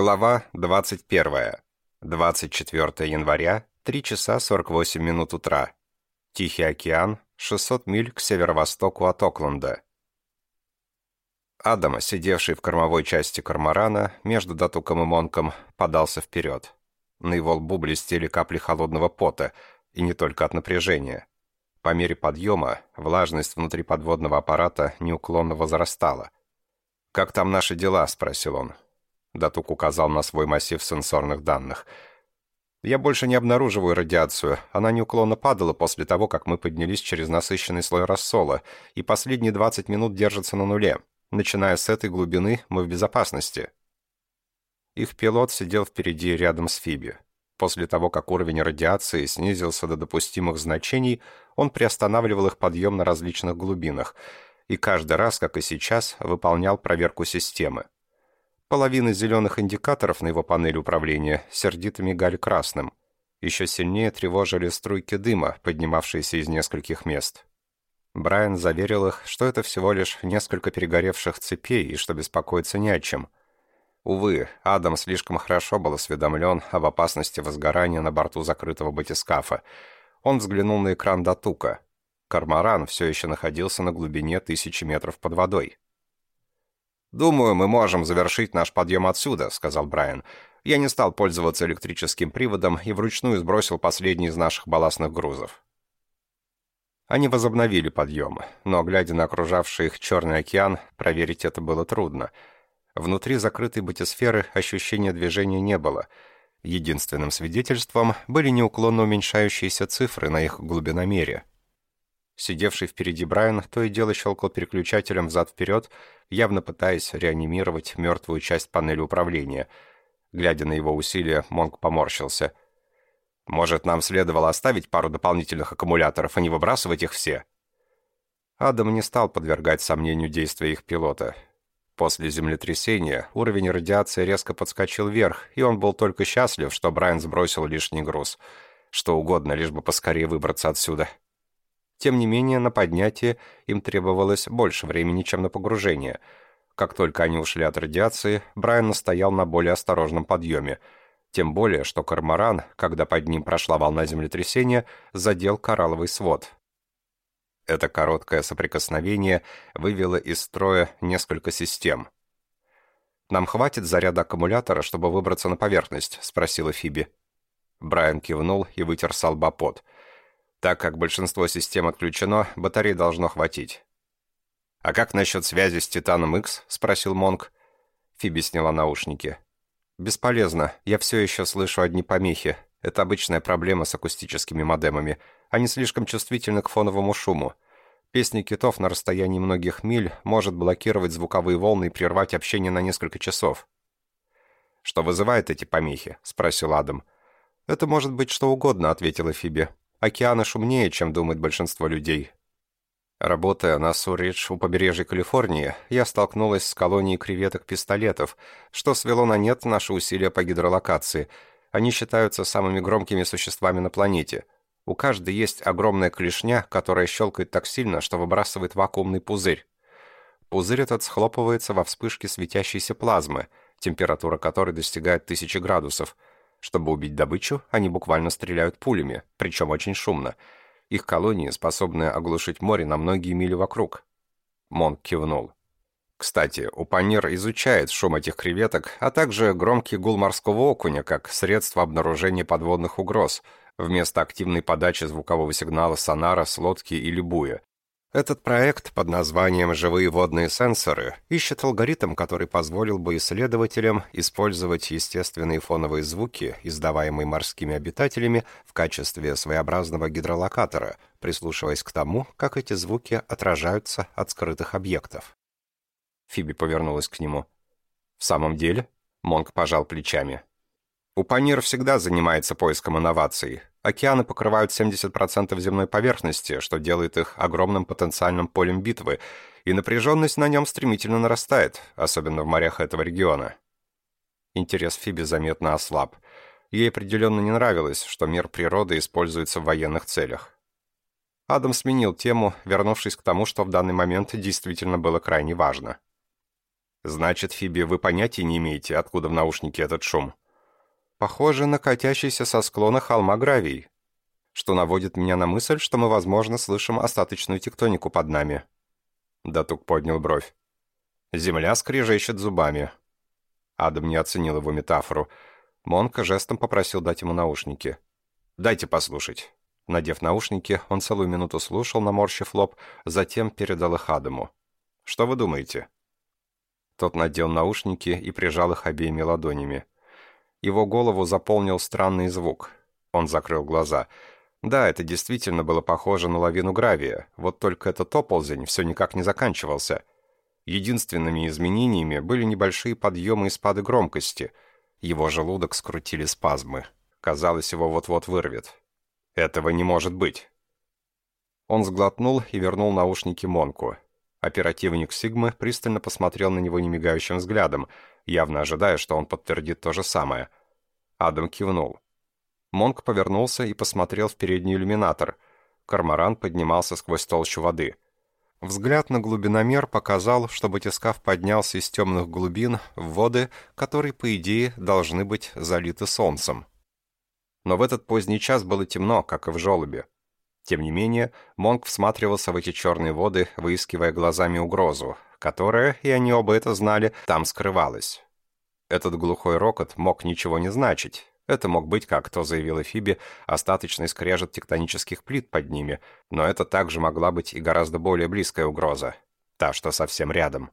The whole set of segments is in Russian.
Глава 21. 24 января, 3 часа 48 минут утра. Тихий океан, 600 миль к северо-востоку от Окленда. Адам, сидевший в кормовой части корморана, между Датуком и Монком, подался вперед. На его лбу блестели капли холодного пота, и не только от напряжения. По мере подъема влажность внутри подводного аппарата неуклонно возрастала. «Как там наши дела?» — спросил он. Датук указал на свой массив сенсорных данных. «Я больше не обнаруживаю радиацию. Она неуклонно падала после того, как мы поднялись через насыщенный слой рассола, и последние 20 минут держится на нуле. Начиная с этой глубины, мы в безопасности». Их пилот сидел впереди рядом с Фиби. После того, как уровень радиации снизился до допустимых значений, он приостанавливал их подъем на различных глубинах, и каждый раз, как и сейчас, выполнял проверку системы. Половина зеленых индикаторов на его панели управления сердито мигали красным. Еще сильнее тревожили струйки дыма, поднимавшиеся из нескольких мест. Брайан заверил их, что это всего лишь несколько перегоревших цепей и что беспокоиться не о чем. Увы, Адам слишком хорошо был осведомлен об опасности возгорания на борту закрытого батискафа. Он взглянул на экран Датука. Кармаран все еще находился на глубине тысячи метров под водой. «Думаю, мы можем завершить наш подъем отсюда», — сказал Брайан. «Я не стал пользоваться электрическим приводом и вручную сбросил последний из наших балластных грузов». Они возобновили подъем, но, глядя на окружавший их Черный океан, проверить это было трудно. Внутри закрытой батисферы ощущения движения не было. Единственным свидетельством были неуклонно уменьшающиеся цифры на их глубиномере — Сидевший впереди Брайан то и дело щелкал переключателем взад-вперед, явно пытаясь реанимировать мертвую часть панели управления. Глядя на его усилия, Монк поморщился. «Может, нам следовало оставить пару дополнительных аккумуляторов, а не выбрасывать их все?» Адам не стал подвергать сомнению действия их пилота. После землетрясения уровень радиации резко подскочил вверх, и он был только счастлив, что Брайан сбросил лишний груз. Что угодно, лишь бы поскорее выбраться отсюда. Тем не менее, на поднятие им требовалось больше времени, чем на погружение. Как только они ушли от радиации, Брайан настоял на более осторожном подъеме. Тем более, что корморан, когда под ним прошла волна землетрясения, задел коралловый свод. Это короткое соприкосновение вывело из строя несколько систем. «Нам хватит заряда аккумулятора, чтобы выбраться на поверхность?» — спросила Фиби. Брайан кивнул и вытер с так как большинство систем отключено, батарей должно хватить. «А как насчет связи с Титаном X?» — спросил Монк. Фиби сняла наушники. «Бесполезно. Я все еще слышу одни помехи. Это обычная проблема с акустическими модемами. Они слишком чувствительны к фоновому шуму. Песни китов на расстоянии многих миль может блокировать звуковые волны и прервать общение на несколько часов». «Что вызывает эти помехи?» — спросил Адам. «Это может быть что угодно», — ответила Фиби. Океаны шумнее, чем думает большинство людей. Работая на Суридж у побережья Калифорнии, я столкнулась с колонией креветок-пистолетов, что свело на нет наши усилия по гидролокации. Они считаются самыми громкими существами на планете. У каждой есть огромная клешня, которая щелкает так сильно, что выбрасывает вакуумный пузырь. Пузырь этот схлопывается во вспышке светящейся плазмы, температура которой достигает тысячи градусов – чтобы убить добычу, они буквально стреляют пулями, причем очень шумно. Их колонии способны оглушить море на многие мили вокруг. Монк кивнул. Кстати, Упанир изучает шум этих креветок, а также громкий гул морского окуня как средство обнаружения подводных угроз, вместо активной подачи звукового сигнала сонара с лодки или буя. Этот проект под названием «Живые водные сенсоры» ищет алгоритм, который позволил бы исследователям использовать естественные фоновые звуки, издаваемые морскими обитателями, в качестве своеобразного гидролокатора, прислушиваясь к тому, как эти звуки отражаются от скрытых объектов. Фиби повернулась к нему. «В самом деле?» Монк пожал плечами. «Упанир всегда занимается поиском инноваций. Океаны покрывают 70% земной поверхности, что делает их огромным потенциальным полем битвы, и напряженность на нем стремительно нарастает, особенно в морях этого региона. Интерес Фиби заметно ослаб. Ей определенно не нравилось, что мир природы используется в военных целях. Адам сменил тему, вернувшись к тому, что в данный момент действительно было крайне важно. «Значит, Фиби, вы понятия не имеете, откуда в наушнике этот шум?» «Похоже на катящийся со склона холма гравий, что наводит меня на мысль, что мы, возможно, слышим остаточную тектонику под нами». Датук поднял бровь. «Земля скрежещет зубами». Адам не оценил его метафору. Монка жестом попросил дать ему наушники. «Дайте послушать». Надев наушники, он целую минуту слушал, наморщив лоб, затем передал их Адаму. «Что вы думаете?» Тот надел наушники и прижал их обеими ладонями. Его голову заполнил странный звук. Он закрыл глаза. Да, это действительно было похоже на лавину гравия, вот только этот оползень все никак не заканчивался. Единственными изменениями были небольшие подъемы и спады громкости. Его желудок скрутили спазмы. Казалось, его вот-вот вырвет. Этого не может быть. Он сглотнул и вернул наушники Монку. Оперативник Сигмы пристально посмотрел на него немигающим взглядом, явно ожидая, что он подтвердит то же самое. Адам кивнул. Монк повернулся и посмотрел в передний иллюминатор. Кармаран поднимался сквозь толщу воды. Взгляд на глубиномер показал, что батискаф поднялся из темных глубин в воды, которые, по идее, должны быть залиты солнцем но в этот поздний час было темно, как и в желобе. Тем не менее, Монк всматривался в эти черные воды, выискивая глазами угрозу, которая, и они оба это знали, там скрывалась. Этот глухой рокот мог ничего не значить. Это мог быть, как то заявила Фиби, остаточный скрежет тектонических плит под ними, но это также могла быть и гораздо более близкая угроза. Та, что совсем рядом.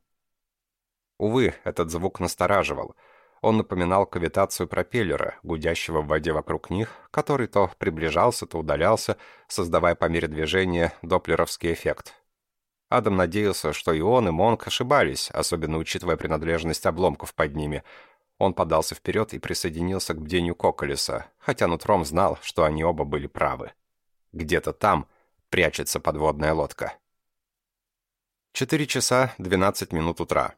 Увы, этот звук настораживал — он напоминал кавитацию пропеллера, гудящего в воде вокруг них, который то приближался, то удалялся, создавая по мере движения доплеровский эффект. Адам надеялся, что и он, и Монк ошибались, особенно учитывая принадлежность обломков под ними. Он подался вперед и присоединился к бдению Коколеса, хотя нутром знал, что они оба были правы. Где-то там прячется подводная лодка. Четыре часа двенадцать минут утра.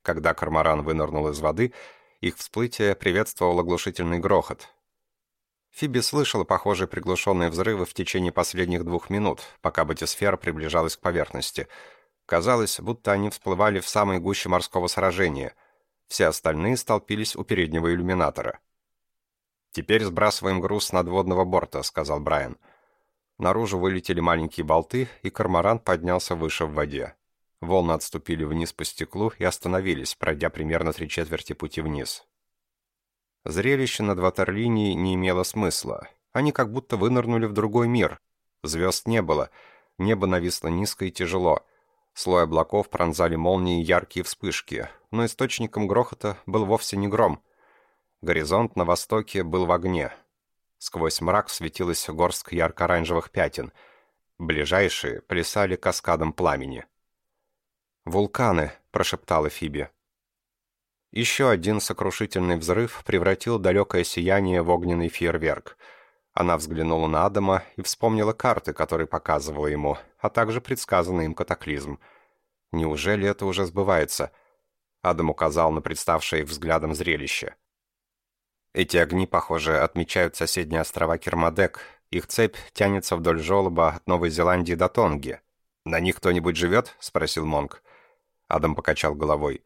Когда Кармаран вынырнул из воды, их всплытие приветствовал оглушительный грохот. Фиби слышала похожие приглушенные взрывы в течение последних двух минут, пока батисфера приближалась к поверхности. Казалось, будто они всплывали в самой гуще морского сражения. Все остальные столпились у переднего иллюминатора. «Теперь сбрасываем груз с надводного борта», — сказал Брайан. Наружу вылетели маленькие болты, и кармаран поднялся выше в воде. Волны отступили вниз по стеклу и остановились, пройдя примерно три четверти пути вниз. Зрелище над ватерлинией не имело смысла. Они как будто вынырнули в другой мир. Звезд не было, небо нависло низко и тяжело. Слой облаков пронзали молнии яркие вспышки, но источником грохота был вовсе не гром. Горизонт на востоке был в огне. Сквозь мрак светилась горстка ярко-оранжевых пятен. Ближайшие плясали каскадом пламени. «Вулканы», — прошептала Фиби. Еще один сокрушительный взрыв превратил далекое сияние в огненный фейерверк. Она взглянула на Адама и вспомнила карты, которые показывала ему, а также предсказанный им катаклизм. Неужели это уже сбывается? Адам указал на представшее взглядом зрелище. Эти огни, похоже, отмечают соседние острова Кермадек. Их цепь тянется вдоль желоба от Новой Зеландии до Тонги. «На них кто-нибудь живет?» — спросил Монг. Адам покачал головой.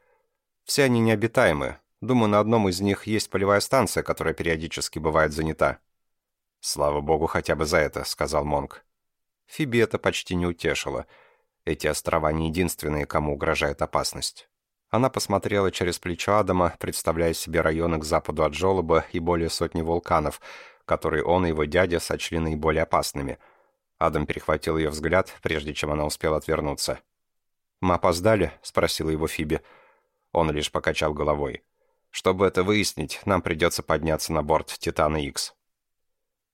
«Все они необитаемы. Думаю, на одном из них есть полевая станция, которая периодически бывает занята». «Слава богу, хотя бы за это», — сказал Монг. Фиби это почти не утешило. Эти острова не единственные, кому угрожает опасность. Она посмотрела через плечо Адама, представляя себе районы к западу от Жолоба и более сотни вулканов, которые он и его дядя сочли наиболее опасными. Адам перехватил ее взгляд, прежде чем она успела отвернуться. «Мы опоздали?» — спросила его Фиби. Он лишь покачал головой. «Чтобы это выяснить, нам придется подняться на борт Титана Икс».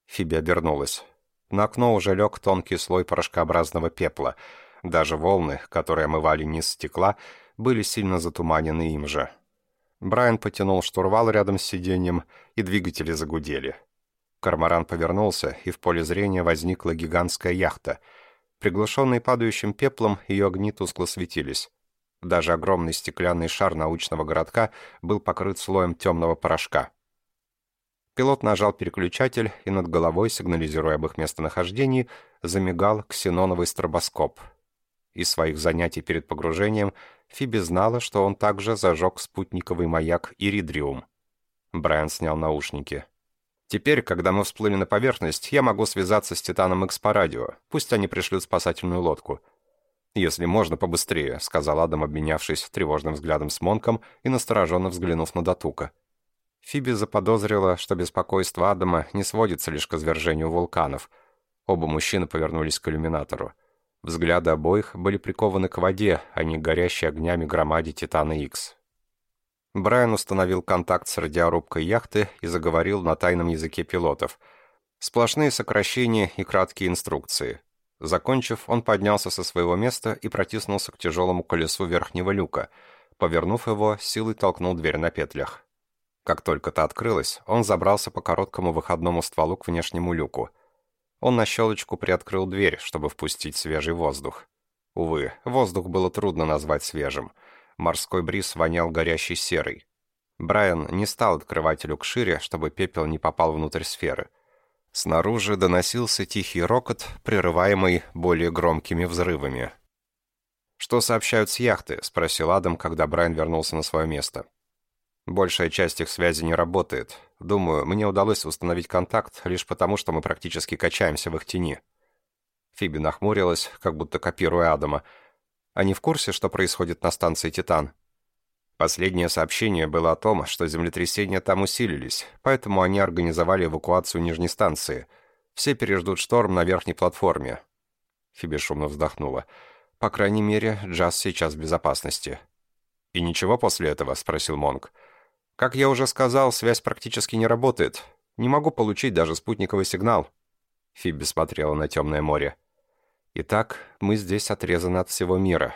Фиби обернулась. На окно уже лег тонкий слой порошкообразного пепла. Даже волны, которые омывали низ стекла, были сильно затуманены им же. Брайан потянул штурвал рядом с сиденьем, и двигатели загудели. Кармаран повернулся, и в поле зрения возникла гигантская яхта — Приглушенный падающим пеплом, ее огни тускло светились. Даже огромный стеклянный шар научного городка был покрыт слоем темного порошка. Пилот нажал переключатель, и над головой, сигнализируя об их местонахождении, замигал ксеноновый стробоскоп. Из своих занятий перед погружением Фиби знала, что он также зажег спутниковый маяк «Иридриум». Брайан снял наушники. «Теперь, когда мы всплыли на поверхность, я могу связаться с Титаном X по радио. Пусть они пришлют спасательную лодку». «Если можно, побыстрее», — сказал Адам, обменявшись тревожным взглядом с Монком и настороженно взглянув на Датука. Фиби заподозрила, что беспокойство Адама не сводится лишь к извержению вулканов. Оба мужчины повернулись к иллюминатору. Взгляды обоих были прикованы к воде, а не к горящей огнями громаде Титана Икс. Брайан установил контакт с радиорубкой яхты и заговорил на тайном языке пилотов. Сплошные сокращения и краткие инструкции. Закончив, он поднялся со своего места и протиснулся к тяжелому колесу верхнего люка. Повернув его, силой толкнул дверь на петлях. Как только та открылась, он забрался по короткому выходному стволу к внешнему люку. Он на щелочку приоткрыл дверь, чтобы впустить свежий воздух. Увы, воздух было трудно назвать свежим — Морской бриз вонял горящей серой. Брайан не стал открывать люк шире, чтобы пепел не попал внутрь сферы. Снаружи доносился тихий рокот, прерываемый более громкими взрывами. «Что сообщают с яхты?» — спросил Адам, когда Брайан вернулся на свое место. «Большая часть их связи не работает. Думаю, мне удалось установить контакт лишь потому, что мы практически качаемся в их тени». Фиби нахмурилась, как будто копируя Адама, они в курсе, что происходит на станции «Титан»?» Последнее сообщение было о том, что землетрясения там усилились, поэтому они организовали эвакуацию нижней станции. Все переждут шторм на верхней платформе. Фиби шумно вздохнула. «По крайней мере, Джаз сейчас в безопасности». «И ничего после этого?» — спросил Монг. «Как я уже сказал, связь практически не работает. Не могу получить даже спутниковый сигнал». Фиби смотрела на темное море. Итак, мы здесь отрезаны от всего мира.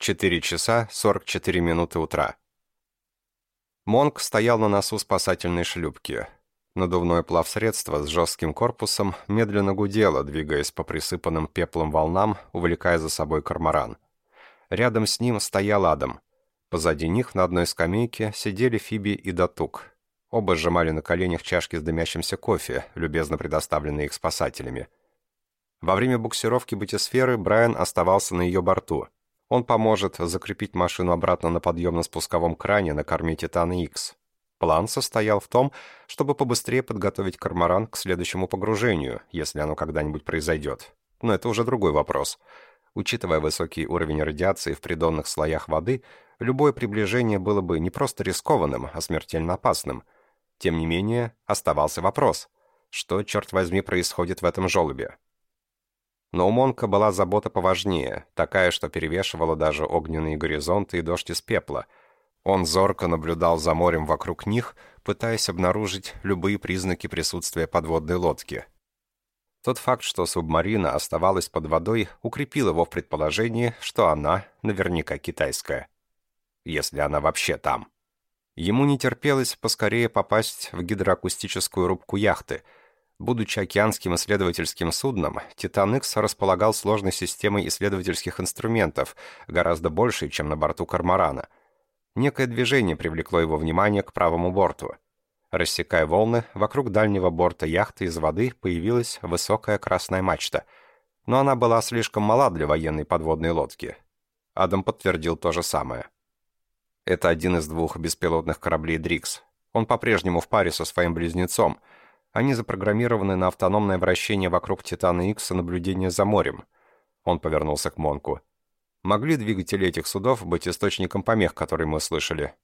4 часа 44 минуты утра. Монк стоял на носу спасательной шлюпки. Надувное плавсредство с жестким корпусом медленно гудело, двигаясь по присыпанным пеплом волнам, увлекая за собой кармаран. Рядом с ним стоял Адам. Позади них на одной скамейке сидели Фиби и Датук. Оба сжимали на коленях чашки с дымящимся кофе, любезно предоставленные их спасателями. Во время буксировки бытисферы Брайан оставался на ее борту. Он поможет закрепить машину обратно на подъемно-спусковом кране на корме Титана X. План состоял в том, чтобы побыстрее подготовить кармаран к следующему погружению, если оно когда-нибудь произойдет. Но это уже другой вопрос. Учитывая высокий уровень радиации в придонных слоях воды, любое приближение было бы не просто рискованным, а смертельно опасным. Тем не менее, оставался вопрос. Что, черт возьми, происходит в этом желобе? Но у Монка была забота поважнее, такая, что перевешивала даже огненные горизонты и дождь из пепла. Он зорко наблюдал за морем вокруг них, пытаясь обнаружить любые признаки присутствия подводной лодки. Тот факт, что субмарина оставалась под водой, укрепил его в предположении, что она наверняка китайская. Если она вообще там. Ему не терпелось поскорее попасть в гидроакустическую рубку яхты — Будучи океанским исследовательским судном, «Титан Икс» располагал сложной системой исследовательских инструментов, гораздо большей, чем на борту «Кармарана». Некое движение привлекло его внимание к правому борту. Рассекая волны, вокруг дальнего борта яхты из воды появилась высокая красная мачта. Но она была слишком мала для военной подводной лодки. Адам подтвердил то же самое. Это один из двух беспилотных кораблей «Дрикс». Он по-прежнему в паре со своим близнецом — они запрограммированы на автономное вращение вокруг Титана Икс и наблюдение за морем. Он повернулся к Монку. Могли двигатели этих судов быть источником помех, которые мы слышали?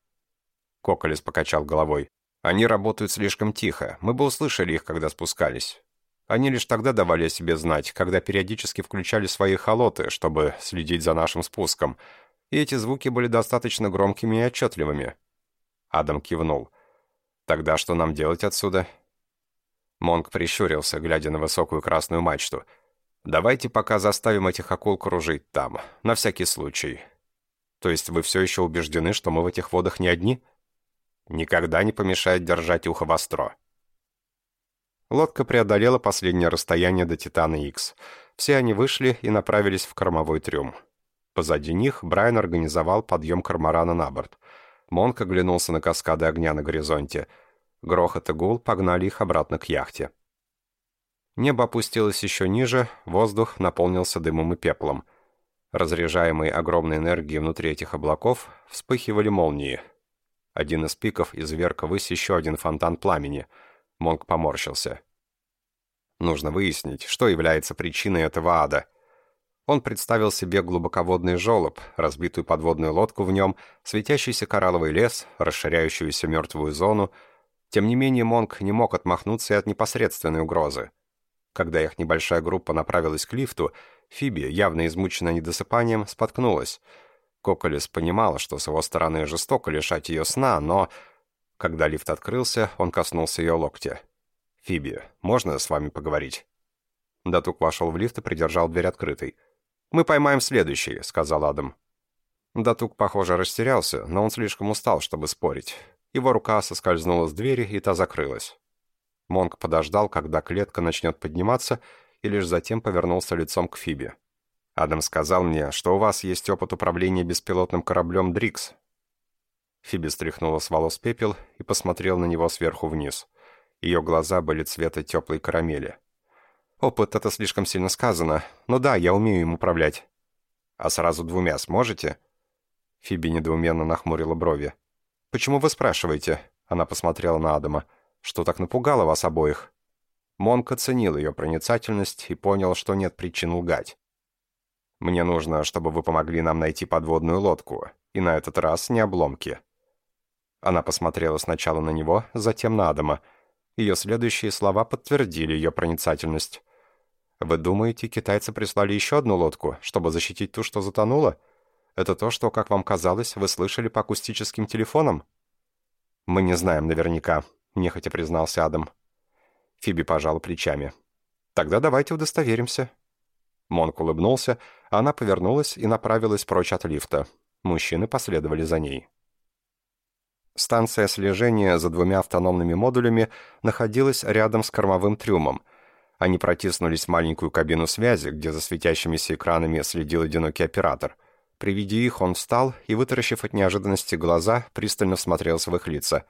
Коколес покачал головой. Они работают слишком тихо. Мы бы услышали их, когда спускались. Они лишь тогда давали о себе знать, когда периодически включали свои холоты, чтобы следить за нашим спуском. И эти звуки были достаточно громкими и отчетливыми. Адам кивнул. «Тогда что нам делать отсюда?» Монг прищурился, глядя на высокую красную мачту. «Давайте пока заставим этих акул кружить там, на всякий случай». «То есть вы все еще убеждены, что мы в этих водах не одни?» «Никогда не помешает держать ухо востро». Лодка преодолела последнее расстояние до Титана Икс. Все они вышли и направились в кормовой трюм. Позади них Брайан организовал подъем кармарана на борт. Монк оглянулся на каскады огня на горизонте — Грохот и гул погнали их обратно к яхте. Небо опустилось еще ниже, воздух наполнился дымом и пеплом. Разряжаемые огромной энергией внутри этих облаков вспыхивали молнии. Один из пиков изверг ввысь еще один фонтан пламени. Монг поморщился. Нужно выяснить, что является причиной этого ада. Он представил себе глубоководный желоб, разбитую подводную лодку в нем, светящийся коралловый лес, расширяющуюся мертвую зону. Тем не менее, Монг не мог отмахнуться и от непосредственной угрозы. Когда их небольшая группа направилась к лифту, Фиби, явно измученная недосыпанием, споткнулась. Коколес понимал, что с его стороны жестоко лишать ее сна, но... Когда лифт открылся, он коснулся ее локтя. «Фиби, можно с вами поговорить?» Датук вошел в лифт и придержал дверь открытой. «Мы поймаем следующий», — сказал Адам. Датук, похоже, растерялся, но он слишком устал, чтобы спорить. Его рука соскользнула с двери, и та закрылась. Монк подождал, когда клетка начнет подниматься, и лишь затем повернулся лицом к Фибе. «Адам сказал мне, что у вас есть опыт управления беспилотным кораблем «Дрикс». Фиби стряхнула с волос пепел и посмотрел на него сверху вниз. Ее глаза были цвета теплой карамели. «Опыт — это слишком сильно сказано, но да, я умею им управлять». «А сразу двумя сможете?» Фиби недоуменно нахмурила брови. «Почему вы спрашиваете?» Она посмотрела на Адама. «Что так напугало вас обоих?» Монк оценил ее проницательность и понял, что нет причин лгать. «Мне нужно, чтобы вы помогли нам найти подводную лодку, и на этот раз не обломки». Она посмотрела сначала на него, затем на Адама. Ее следующие слова подтвердили ее проницательность. «Вы думаете, китайцы прислали еще одну лодку, чтобы защитить ту, что затонула? Это то, что, как вам казалось, вы слышали по акустическим телефонам?» «Мы не знаем наверняка», — нехотя признался Адам. Фиби пожала плечами. «Тогда давайте удостоверимся». Монк улыбнулся, а она повернулась и направилась прочь от лифта. Мужчины последовали за ней. Станция слежения за двумя автономными модулями находилась рядом с кормовым трюмом. Они протиснулись в маленькую кабину связи, где за светящимися экранами следил одинокий оператор. При виде их он встал и, вытаращив от неожиданности глаза, пристально всмотрелся в их лица.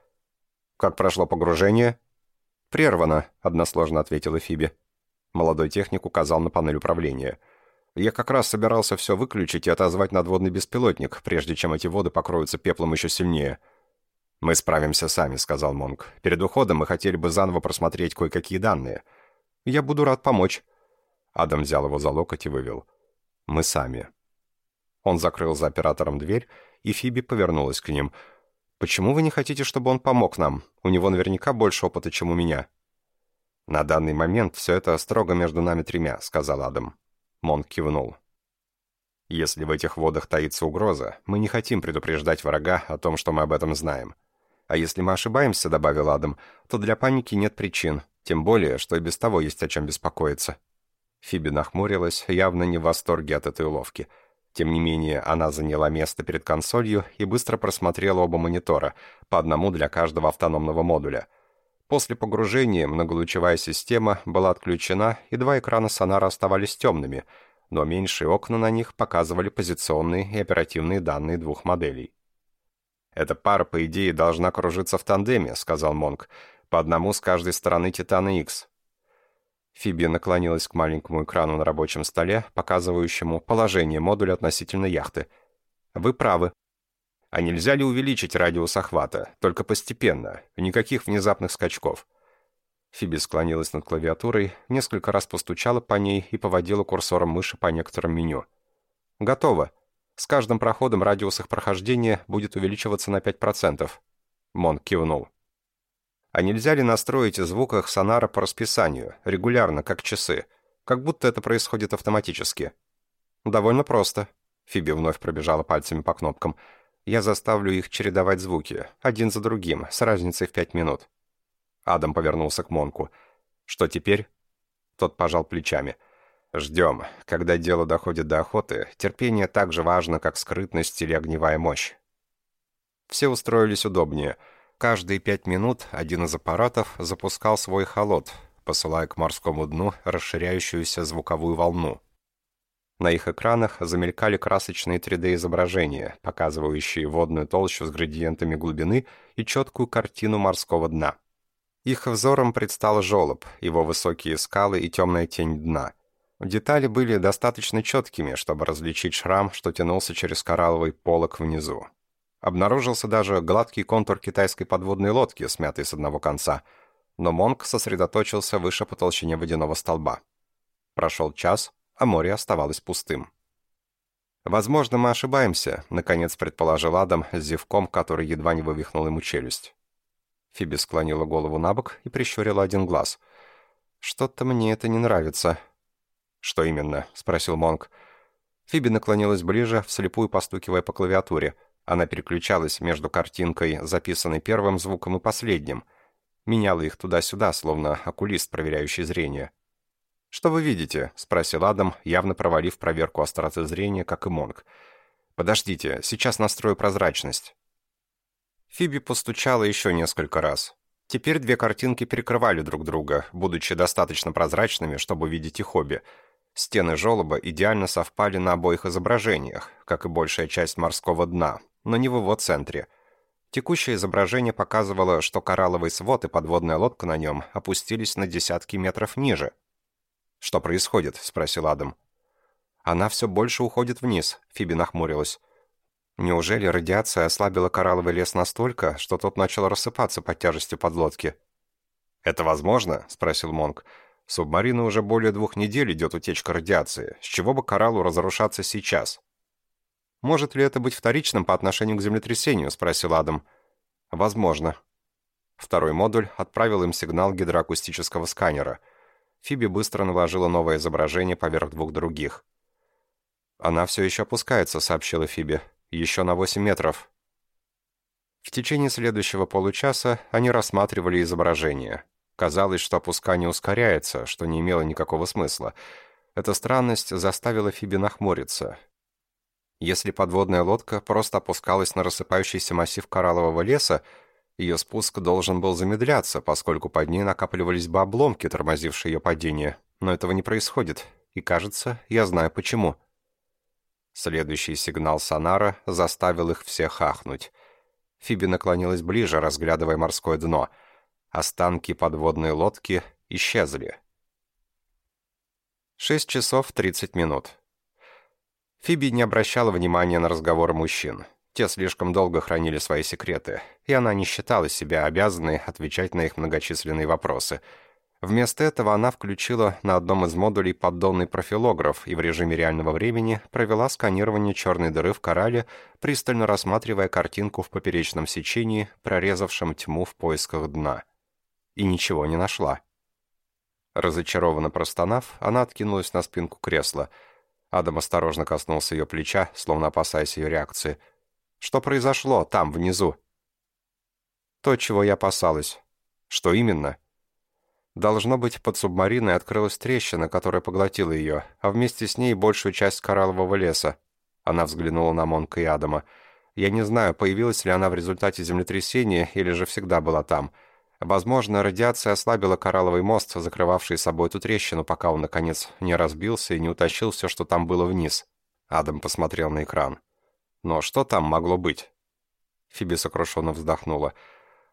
«Как прошло погружение?» «Прервано», — односложно ответила Фиби. Молодой техник указал на панель управления. «Я как раз собирался все выключить и отозвать надводный беспилотник, прежде чем эти воды покроются пеплом еще сильнее». «Мы справимся сами», — сказал Монг. «Перед уходом мы хотели бы заново просмотреть кое-какие данные. Я буду рад помочь». Адам взял его за локоть и вывел. «Мы сами». Он закрыл за оператором дверь, и Фиби повернулась к ним — Почему вы не хотите, чтобы он помог нам? У него наверняка больше опыта, чем у меня». «На данный момент все это строго между нами тремя», — сказал Адам. Монк кивнул. «Если в этих водах таится угроза, мы не хотим предупреждать врага о том, что мы об этом знаем. А если мы ошибаемся, — добавил Адам, — то для паники нет причин, тем более, что и без того есть о чем беспокоиться». Фиби нахмурилась, явно не в восторге от этой уловки — тем не менее, она заняла место перед консолью и быстро просмотрела оба монитора, по одному для каждого автономного модуля. После погружения многолучевая система была отключена, и два экрана сонара оставались темными, но меньшие окна на них показывали позиционные и оперативные данные двух моделей. «Эта пара, по идее, должна кружиться в тандеме», — сказал Монк, «по одному с каждой стороны Титана X. Фиби наклонилась к маленькому экрану на рабочем столе, показывающему положение модуля относительно яхты. «Вы правы. А нельзя ли увеличить радиус охвата? Только постепенно. Никаких внезапных скачков». Фиби склонилась над клавиатурой, несколько раз постучала по ней и поводила курсором мыши по некоторым меню. «Готово. С каждым проходом радиус их прохождения будет увеличиваться на 5%. Мон кивнул. А нельзя ли настроить в звуках сонара по расписанию, регулярно, как часы? Как будто это происходит автоматически. Довольно просто. Фиби вновь пробежала пальцами по кнопкам. Я заставлю их чередовать звуки, один за другим, с разницей в пять минут. Адам повернулся к Монку. «Что теперь?» Тот пожал плечами. «Ждем. Когда дело доходит до охоты, терпение так же важно, как скрытность или огневая мощь». Все устроились удобнее — Каждые пять минут один из аппаратов запускал свой холод, посылая к морскому дну расширяющуюся звуковую волну. На их экранах замелькали красочные 3D-изображения, показывающие водную толщу с градиентами глубины и четкую картину морского дна. Их взором предстал желоб, его высокие скалы и темная тень дна. Детали были достаточно четкими, чтобы различить шрам, что тянулся через коралловый полог внизу. Обнаружился даже гладкий контур китайской подводной лодки, смятый с одного конца, но Монк сосредоточился выше по толщине водяного столба. Прошел час, а море оставалось пустым. «Возможно, мы ошибаемся», — наконец предположил Адам с зевком, который едва не вывихнул ему челюсть. Фиби склонила голову на бок и прищурила один глаз. «Что-то мне это не нравится», «Что именно?» — спросил Монк. Фиби наклонилась ближе, вслепую постукивая по клавиатуре. Она переключалась между картинкой, записанной первым звуком и последним. Меняла их туда-сюда, словно окулист, проверяющий зрение. «Что вы видите?» — спросил Адам, явно провалив проверку остроты зрения, как и Монк. «Подождите, сейчас настрою прозрачность». Фиби постучала еще несколько раз. Теперь две картинки перекрывали друг друга, будучи достаточно прозрачными, чтобы видеть их обе — Стены желоба идеально совпали на обоих изображениях, как и большая часть морского дна, но не в его центре. Текущее изображение показывало, что коралловый свод и подводная лодка на нем опустились на десятки метров ниже. «Что происходит?» — спросил Адам. «Она все больше уходит вниз», — Фиби нахмурилась. «Неужели радиация ослабила коралловый лес настолько, что тот начал рассыпаться под тяжестью подлодки?» «Это возможно?» — спросил Монк. Субмарина уже более двух недель идет утечка радиации. С чего бы кораллу разрушаться сейчас? «Может ли это быть вторичным по отношению к землетрясению?» — спросил Адам. «Возможно». Второй модуль отправил им сигнал гидроакустического сканера. Фиби быстро наложила новое изображение поверх двух других. «Она все еще опускается», — сообщила Фиби. «Еще на 8 метров». В течение следующего получаса они рассматривали изображение. Казалось, что опускание ускоряется, что не имело никакого смысла. Эта странность заставила Фиби нахмуриться. Если подводная лодка просто опускалась на рассыпающийся массив кораллового леса, ее спуск должен был замедляться, поскольку под ней накапливались бы обломки, тормозившие ее падение. Но этого не происходит, и, кажется, я знаю почему. Следующий сигнал сонара заставил их всех ахнуть. Фиби наклонилась ближе, разглядывая морское дно — Останки подводной лодки исчезли. 6 часов 30 минут. Фиби не обращала внимания на разговоры мужчин. Те слишком долго хранили свои секреты, и она не считала себя обязанной отвечать на их многочисленные вопросы. Вместо этого она включила на одном из модулей поддонный профилограф и в режиме реального времени провела сканирование черной дыры в корале, пристально рассматривая картинку в поперечном сечении, прорезавшем тьму в поисках дна и ничего не нашла. Разочарованно простонав, она откинулась на спинку кресла. Адам осторожно коснулся ее плеча, словно опасаясь ее реакции. «Что произошло там, внизу?» «То, чего я опасалась». «Что именно?» Должно быть, под субмариной открылась трещина, которая поглотила ее, а вместе с ней большую часть кораллового леса. Она взглянула на Монка и Адама. «Я не знаю, появилась ли она в результате землетрясения или же всегда была там». Возможно, радиация ослабила коралловый мост, закрывавший собой эту трещину, пока он, наконец, не разбился и не утащил все, что там было вниз. Адам посмотрел на экран. Но что там могло быть? Фиби сокрушенно вздохнула.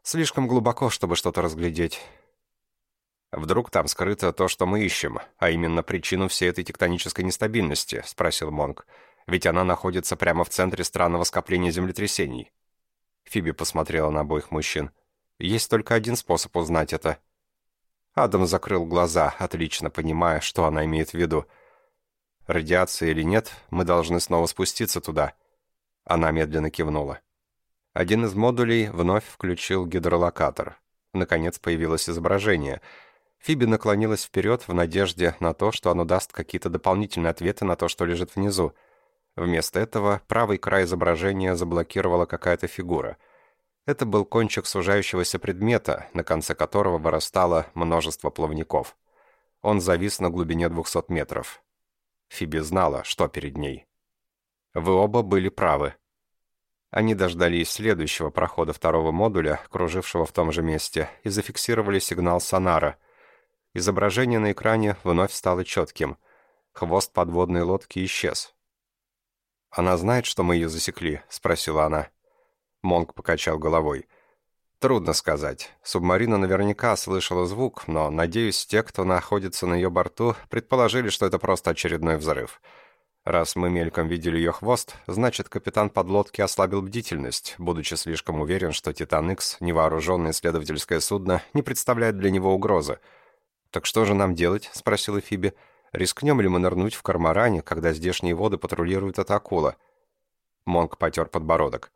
Слишком глубоко, чтобы что-то разглядеть. «Вдруг там скрыто то, что мы ищем, а именно причину всей этой тектонической нестабильности?» — спросил Монг. «Ведь она находится прямо в центре странного скопления землетрясений». Фиби посмотрела на обоих мужчин. Есть только один способ узнать это. Адам закрыл глаза, отлично понимая, что она имеет в виду. Радиация или нет, мы должны снова спуститься туда. Она медленно кивнула. Один из модулей вновь включил гидролокатор. Наконец появилось изображение. Фиби наклонилась вперед в надежде на то, что оно даст какие-то дополнительные ответы на то, что лежит внизу. Вместо этого правый край изображения заблокировала какая-то фигура — это был кончик сужающегося предмета, на конце которого вырастало множество плавников. Он завис на глубине 200 метров. Фиби знала, что перед ней. Вы оба были правы. Они дождались следующего прохода второго модуля, кружившего в том же месте, и зафиксировали сигнал сонара. Изображение на экране вновь стало четким. Хвост подводной лодки исчез. «Она знает, что мы ее засекли?» — спросила она. Монк покачал головой. Трудно сказать. Субмарина наверняка слышала звук, но, надеюсь, те, кто находится на ее борту, предположили, что это просто очередной взрыв. Раз мы мельком видели ее хвост, значит, капитан подлодки ослабил бдительность, будучи слишком уверен, что «Титан Икс», невооруженное исследовательское судно, не представляет для него угрозы. «Так что же нам делать?» — спросила Фиби. «Рискнем ли мы нырнуть в кармаране, когда здешние воды патрулирует эта акула?» Монк потер подбородок.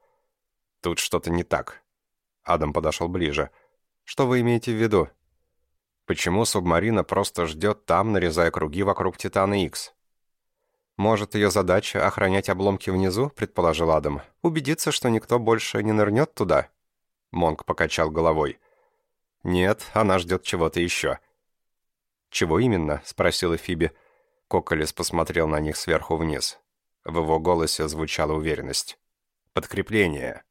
«Тут что-то не так». Адам подошел ближе. «Что вы имеете в виду?» «Почему субмарина просто ждет там, нарезая круги вокруг Титана Икс?» «Может, ее задача — охранять обломки внизу?» — предположил Адам. «Убедиться, что никто больше не нырнет туда?» Монк покачал головой. «Нет, она ждет чего-то еще». «Чего именно?» — спросила Фиби. Коколес посмотрел на них сверху вниз. В его голосе звучала уверенность. «Подкрепление».